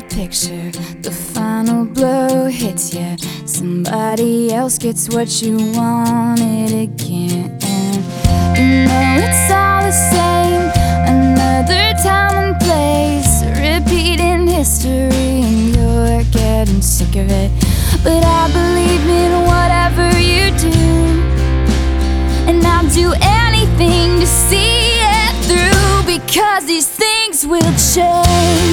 picture. The final blow hits you. Somebody else gets what you wanted again. You know it's all the same. Another time and place, repeating history, and you're getting sick of it. But I believe in whatever you do, and I'll do anything to see it through because these things will change.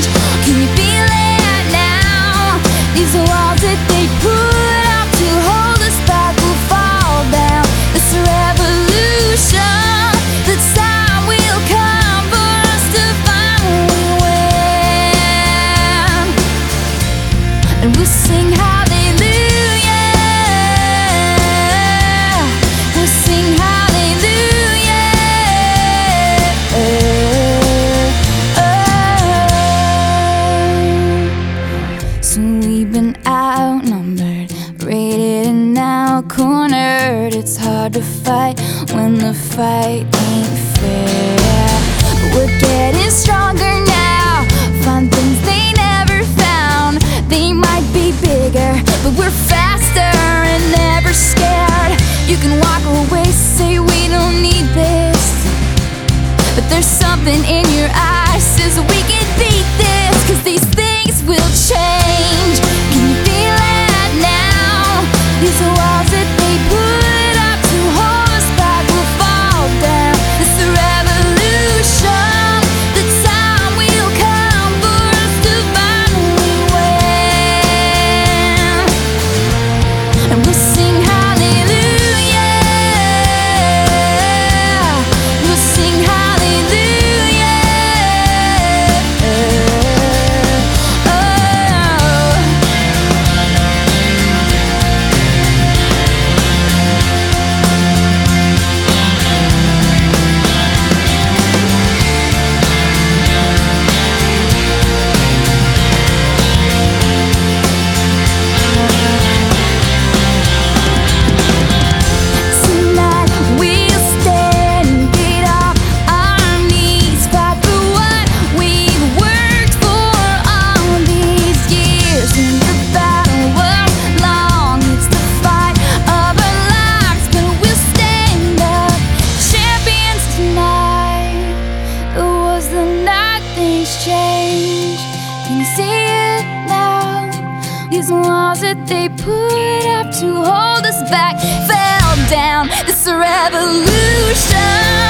Hard to fight when the fight ain't fair. But we're getting stronger things change. Can you see it now? These walls that they put up to hold us back fell down. This revolution.